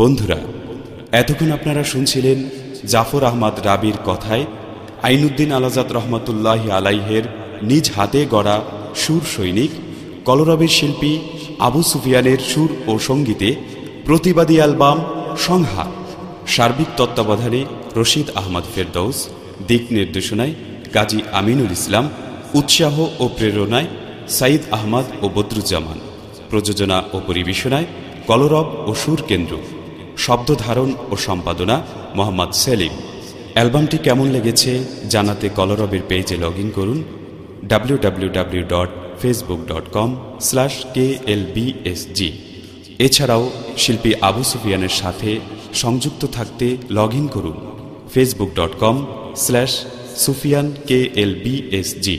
বন্ধুরা, এতক্ষণ আপনারা শুনছিলেন জাফর আহমদ রাবির কথায় আইনুদ্দিন আলাজাদ রহমতুল্লাহ আলাইহের নিজ হাতে গড়া সুর সৈনিক, কলরবের শিল্পী আবু সুফিয়ানের সুর ও সঙ্গীতে প্রতিবাদী অ্যালবাম সংহা সার্বিক তত্ত্বাবধানে রশিদ আহমদ ফেরদৌস, দিক নির্দেশনায় গাজী আমিনুল ইসলাম, উৎসাহ ও প্রেরণায় সাইদ আহমদ ও বদরুজ্জামান, প্রযোজনা ও পরিবেশনায় কলরব ও সুর কেন্দ্র। শব্দ ধারণ ও সম্পাদনা মোহাম্মদ সেলিম। অ্যালবামটি কেমন লেগেছে জানাতে কলরবের পেজে লগ করুন W dot facebook dot com slash K L G এছাড়াও শিল্পী আবু সুফিয়ানের সাথে সংযুক্ত থাকতে লগ করুন facebook dot com slash Sufiyan K L G